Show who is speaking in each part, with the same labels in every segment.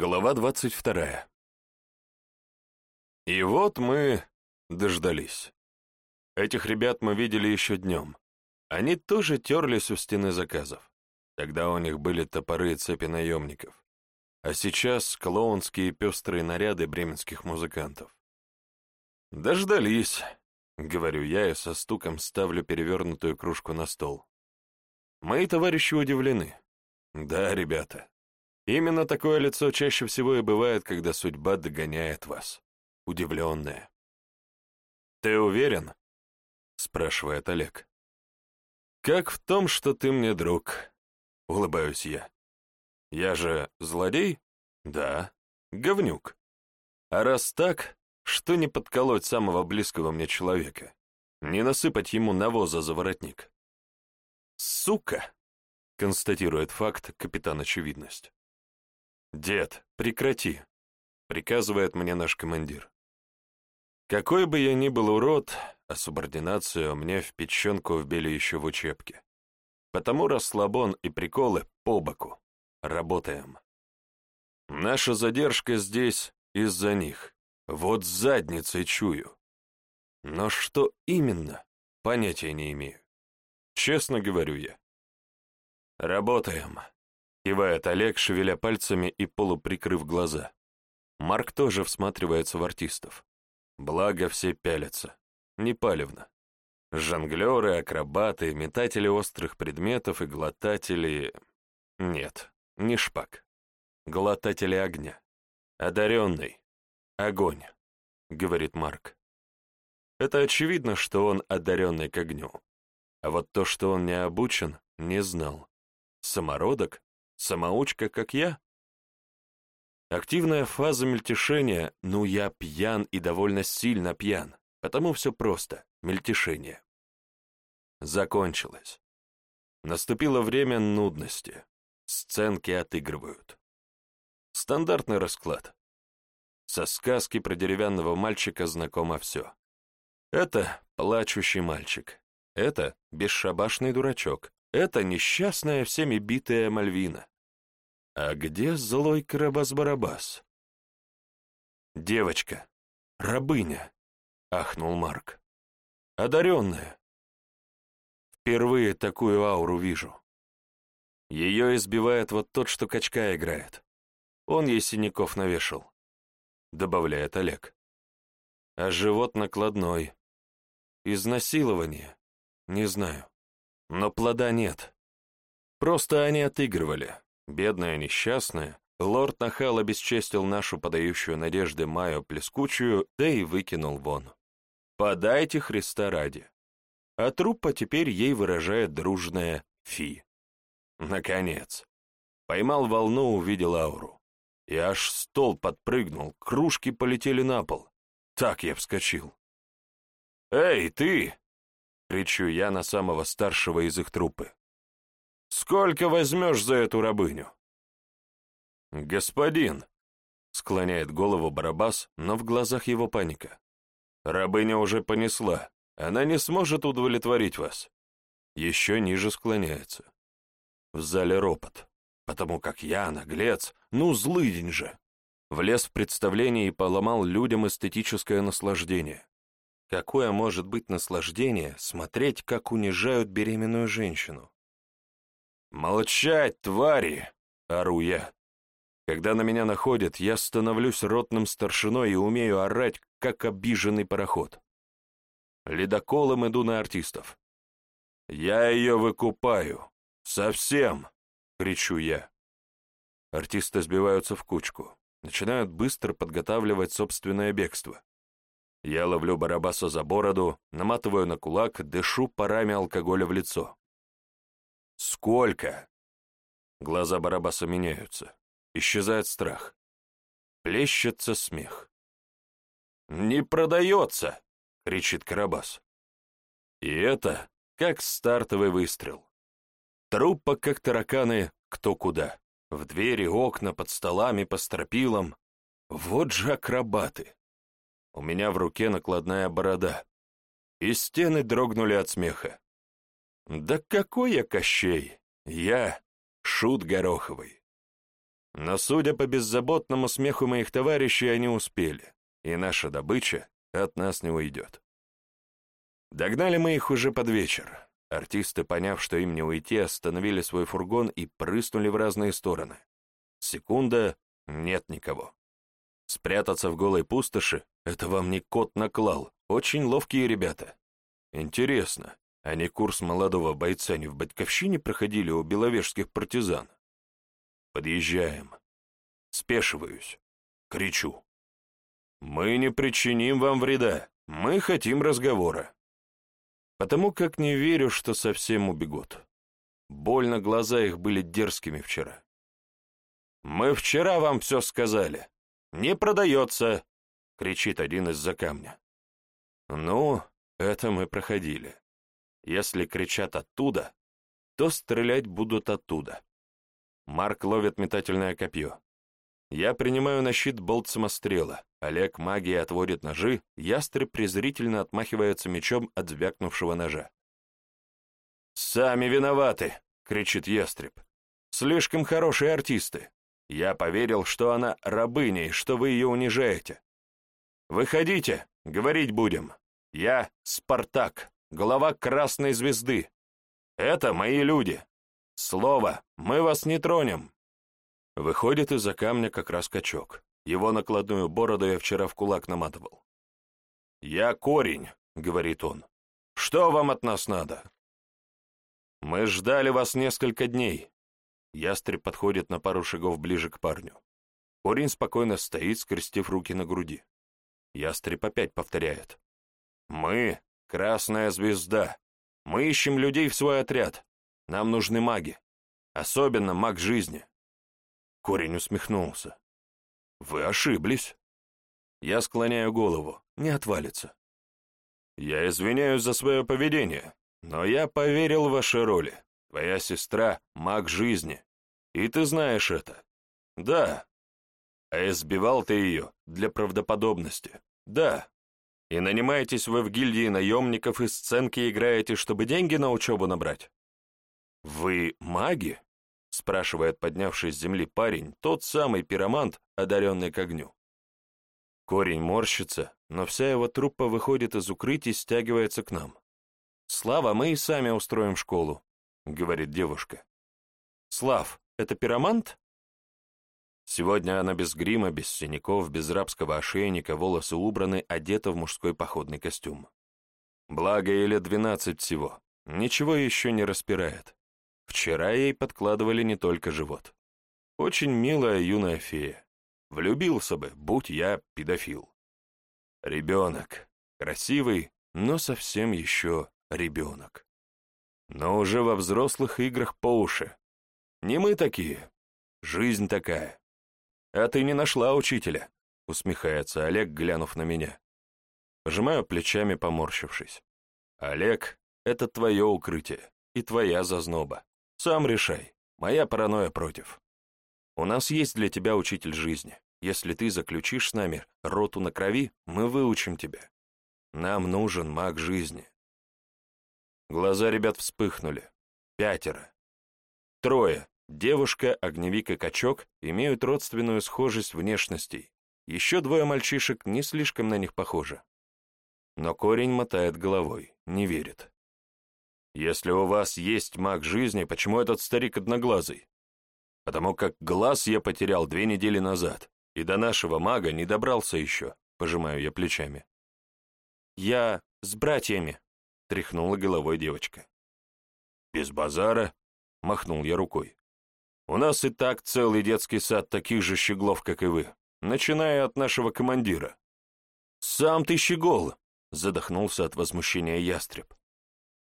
Speaker 1: Глава двадцать вторая. И вот мы дождались. Этих ребят мы видели еще днем. Они тоже терлись у стены заказов. Тогда у них были топоры и цепи наемников. А сейчас клоунские пестрые наряды бременских музыкантов. «Дождались», — говорю я и со стуком ставлю перевернутую кружку на стол. Мои товарищи удивлены. «Да, ребята, Именно такое лицо чаще всего и бывает, когда судьба догоняет вас. Удивленное. «Ты уверен?» — спрашивает Олег. «Как в том, что ты мне друг?» — улыбаюсь я. «Я же злодей?» «Да. Говнюк. А раз так, что не подколоть самого близкого мне человека? Не насыпать ему навоза за воротник?» «Сука!» — констатирует факт капитан Очевидность. «Дед, прекрати!» — приказывает мне наш командир. Какой бы я ни был урод, а субординацию мне в печенку вбили еще в учебке. Потому расслабон и приколы по боку. Работаем. Наша задержка здесь из-за них. Вот задницей чую. Но что именно, понятия не имею. Честно говорю я. Работаем. Кивает Олег, шевеля пальцами и полуприкрыв глаза. Марк тоже всматривается в артистов. Благо все пялятся. Не палевно. Жонглеры, акробаты, метатели острых предметов и глотатели... Нет, не шпак. Глотатели огня. Одаренный. Огонь, говорит Марк. Это очевидно, что он одаренный к огню. А вот то, что он не обучен, не знал. Самородок? Самоучка, как я? Активная фаза мельтешения, ну я пьян и довольно сильно пьян, потому все просто, мельтешение. Закончилось. Наступило время нудности. Сценки отыгрывают. Стандартный расклад. Со сказки про деревянного мальчика знакомо все. Это плачущий мальчик. Это бесшабашный дурачок. Это несчастная всеми битая Мальвина. А где злой Карабас-Барабас? Девочка, рабыня, ахнул Марк. Одаренная. Впервые такую ауру вижу. Ее избивает вот тот, что качка играет. Он ей синяков навешал, добавляет Олег. А живот накладной. Изнасилование? Не знаю. Но плода нет. Просто они отыгрывали. Бедная несчастная, лорд Нахал обесчестил нашу подающую надежды Майю Плескучую, да и выкинул вон. «Подайте Христа ради». А труппа теперь ей выражает дружное «фи». Наконец. Поймал волну, увидел ауру. И аж стол подпрыгнул, кружки полетели на пол. Так я вскочил. «Эй, ты!» — кричу я на самого старшего из их труппы. «Сколько возьмешь за эту рабыню?» «Господин!» — склоняет голову Барабас, но в глазах его паника. «Рабыня уже понесла, она не сможет удовлетворить вас». Еще ниже склоняется. В зале ропот, потому как я, наглец, ну злыдень же, влез в представление и поломал людям эстетическое наслаждение. Какое может быть наслаждение смотреть, как унижают беременную женщину? «Молчать, твари!» — ору я. Когда на меня находят, я становлюсь ротным старшиной и умею орать, как обиженный пароход. Ледоколом иду на артистов. «Я ее выкупаю! Совсем!» — кричу я. Артисты сбиваются в кучку, начинают быстро подготавливать собственное бегство. Я ловлю Барабаса за бороду, наматываю на кулак, дышу парами алкоголя в лицо. «Сколько?» Глаза Барабаса меняются. Исчезает страх. Плещется смех. «Не продается!» — кричит Карабас. И это как стартовый выстрел. Труппа, как тараканы, кто куда. В двери, окна, под столами, по стропилам. Вот же акробаты. У меня в руке накладная борода. И стены дрогнули от смеха. Да какой я Кощей! Я шут Гороховый. Но, судя по беззаботному смеху моих товарищей, они успели, и наша добыча от нас не уйдет. Догнали мы их уже под вечер. Артисты, поняв, что им не уйти, остановили свой фургон и прыснули в разные стороны. Секунда — нет никого. Спрятаться в голой пустоши — это вам не кот наклал, очень ловкие ребята. Интересно, они курс молодого бойца не в Батьковщине проходили у беловежских партизан? Подъезжаем. Спешиваюсь. Кричу. «Мы не причиним вам вреда. Мы хотим разговора». Потому как не верю, что совсем убегут. Больно глаза их были дерзкими вчера. «Мы вчера вам все сказали. Не продается!» — кричит один из-за камня. «Ну, это мы проходили. Если кричат оттуда, то стрелять будут оттуда». Марк ловит метательное копье. Я принимаю на щит болт самострела. Олег магией отводит ножи, ястреб презрительно отмахивается мечом от звякнувшего ножа. «Сами виноваты!» — кричит ястреб. «Слишком хорошие артисты. Я поверил, что она рабыня и что вы ее унижаете. Выходите, говорить будем. Я Спартак, глава Красной Звезды. Это мои люди. Слово, мы вас не тронем». Выходит из-за камня как раз качок. Его накладную бороду я вчера в кулак наматывал. «Я корень», — говорит он. «Что вам от нас надо?» «Мы ждали вас несколько дней». Ястреб подходит на пару шагов ближе к парню. Корень спокойно стоит, скрестив руки на груди. Ястреб опять повторяет. «Мы — Красная Звезда. Мы ищем людей в свой отряд. Нам нужны маги. Особенно маг жизни». Корень усмехнулся. Вы ошиблись. Я склоняю голову, не отвалится. Я извиняюсь за свое поведение, но я поверил в ваши роли. Твоя сестра — маг жизни, и ты знаешь это. Да. А избивал ты ее для правдоподобности. Да. И нанимаетесь вы в гильдии наемников и сценки играете, чтобы деньги на учебу набрать? Вы маги? спрашивает поднявший с земли парень, тот самый пиромант, одаренный к огню. Корень морщится, но вся его труппа выходит из укрытий стягивается к нам. «Слава, мы и сами устроим школу», — говорит девушка. «Слав, это пиромант?» Сегодня она без грима, без синяков, без рабского ошейника, волосы убраны, одета в мужской походный костюм. Благо, ей лет двенадцать всего, ничего еще не распирает. Вчера ей подкладывали не только живот. Очень милая юная фея. Влюбился бы, будь я педофил. Ребенок. Красивый, но совсем еще ребенок. Но уже во взрослых играх по уши. Не мы такие. Жизнь такая. А ты не нашла учителя, усмехается Олег, глянув на меня. Пожимаю плечами, поморщившись. Олег, это твое укрытие и твоя зазноба. Сам решай. Моя паранойя против. У нас есть для тебя учитель жизни. Если ты заключишь с нами роту на крови, мы выучим тебя. Нам нужен маг жизни. Глаза ребят вспыхнули. Пятеро. Трое. Девушка, огневик и качок имеют родственную схожесть внешностей. Еще двое мальчишек не слишком на них похожи. Но корень мотает головой, не верит. Если у вас есть маг жизни, почему этот старик одноглазый? Потому как глаз я потерял две недели назад, и до нашего мага не добрался еще, пожимаю я плечами. Я с братьями, тряхнула головой девочка. Без базара, махнул я рукой. У нас и так целый детский сад таких же щеглов, как и вы, начиная от нашего командира. Сам ты щегол, задохнулся от возмущения ястреб.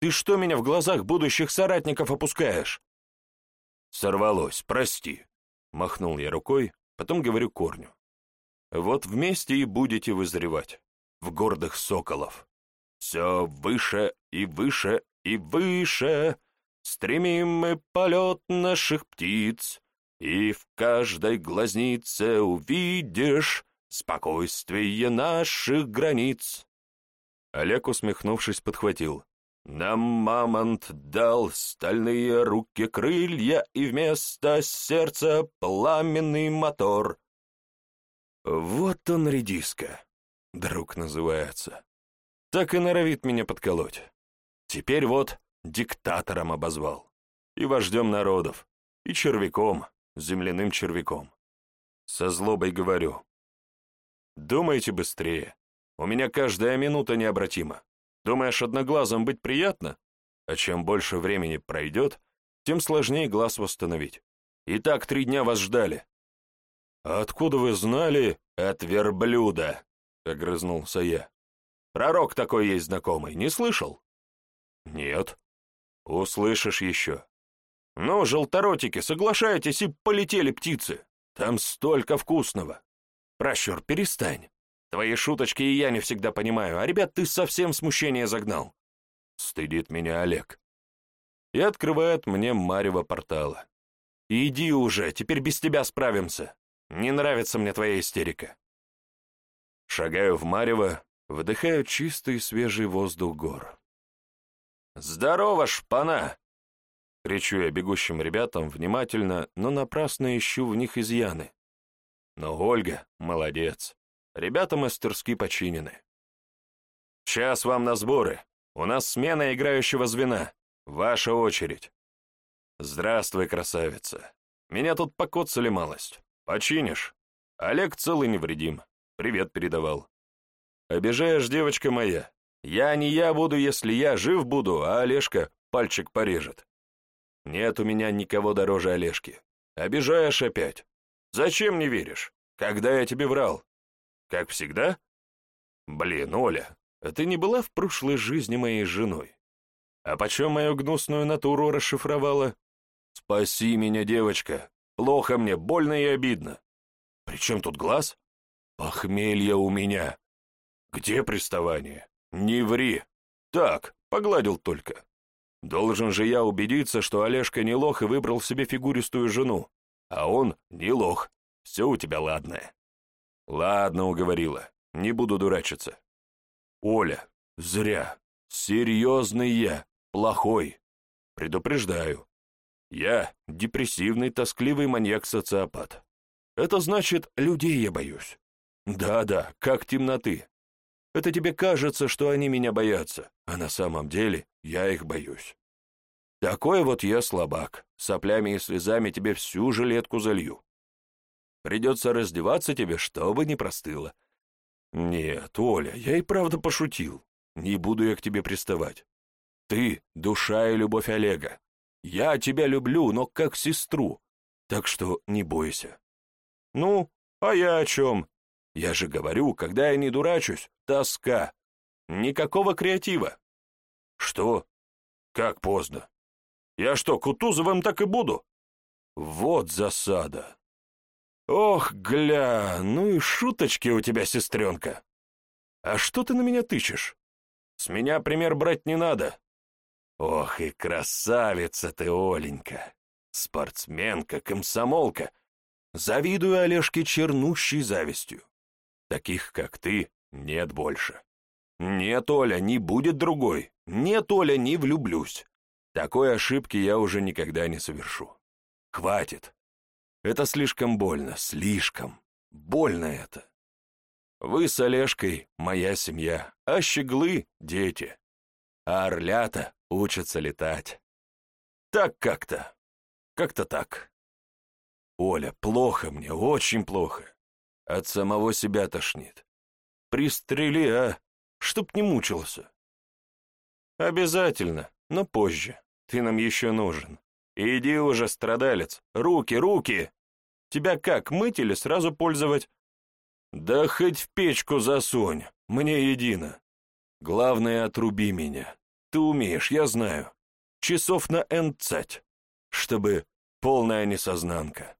Speaker 1: Ты что меня в глазах будущих соратников опускаешь?» «Сорвалось, прости», — махнул я рукой, потом говорю корню. «Вот вместе и будете вызревать, в гордых соколов. Все выше и выше и выше, стремим мы полет наших птиц, и в каждой глазнице увидишь спокойствие наших границ». Олег, усмехнувшись, подхватил. Нам мамонт дал стальные руки крылья и вместо сердца пламенный мотор. Вот он, редиска, друг называется. Так и норовит меня подколоть. Теперь вот диктатором обозвал. И вождем народов, и червяком, земляным червяком. Со злобой говорю. Думайте быстрее. У меня каждая минута необратима. Думаешь, одноглазым быть приятно? А чем больше времени пройдет, тем сложнее глаз восстановить. И так три дня вас ждали. Откуда вы знали? От верблюда, — огрызнулся я. Пророк такой есть знакомый, не слышал? Нет. Услышишь еще. Ну, желторотики, соглашайтесь и полетели птицы. Там столько вкусного. Прощур, перестань. Твои шуточки и я не всегда понимаю, а, ребят, ты совсем смущение загнал. Стыдит меня Олег. И открывает мне марево портала. Иди уже, теперь без тебя справимся. Не нравится мне твоя истерика. Шагаю в марево, вдыхаю чистый свежий воздух гор. «Здорово, шпана!» Кричу я бегущим ребятам внимательно, но напрасно ищу в них изъяны. Но Ольга молодец. Ребята мастерски починены. Сейчас вам на сборы. У нас смена играющего звена. Ваша очередь. Здравствуй, красавица. Меня тут покоцали малость. Починишь? Олег целый невредим. Привет передавал. Обижаешь, девочка моя. Я не я буду, если я жив буду, а Олежка пальчик порежет. Нет у меня никого дороже Олежки. Обижаешь опять. Зачем не веришь? Когда я тебе врал? Как всегда? Блин, Оля, а ты не была в прошлой жизни моей женой? А почем мою гнусную натуру расшифровала? Спаси меня, девочка. Плохо мне, больно и обидно. При чем тут глаз? Похмелье у меня. Где приставание? Не ври. Так, погладил только. Должен же я убедиться, что Олежка не лох и выбрал себе фигуристую жену. А он не лох. Все у тебя ладное. Ладно, уговорила. Не буду дурачиться. Оля, зря. Серьезный я, плохой. Предупреждаю. Я депрессивный, тоскливый маньяк-социопат. Это значит, людей я боюсь. Да-да, как темноты. Это тебе кажется, что они меня боятся, а на самом деле я их боюсь. Такой вот я слабак, соплями и слезами тебе всю жилетку залью. Придется раздеваться тебе, чтобы не простыло. Нет, Оля, я и правда пошутил. Не буду я к тебе приставать. Ты — душа и любовь Олега. Я тебя люблю, но как сестру, так что не бойся. Ну, а я о чем? Я же говорю, когда я не дурачусь, тоска. Никакого креатива. Что? Как поздно? Я что, Кутузовым так и буду? Вот засада. Ох, гля, ну и шуточки у тебя, сестренка. А что ты на меня тычешь? С меня пример брать не надо. Ох и красавица ты, Оленька. Спортсменка, комсомолка. Завидую Олежке чернущей завистью. Таких, как ты, нет больше. Нет, Оля, не будет другой. Нет, Оля, не влюблюсь. Такой ошибки я уже никогда не совершу. Хватит. Это слишком больно, слишком. Больно это. Вы с Олежкой — моя семья, а щеглы — дети. А орлята учатся летать. Так как-то. Как-то так. Оля, плохо мне, очень плохо. От самого себя тошнит. Пристрели, а, чтоб не мучился. Обязательно, но позже. Ты нам еще нужен. «Иди уже, страдалец! Руки, руки! Тебя как, мыть или сразу пользовать?» «Да хоть в печку засунь, мне едино. Главное, отруби меня. Ты умеешь, я знаю. Часов на энцать, чтобы полная несознанка».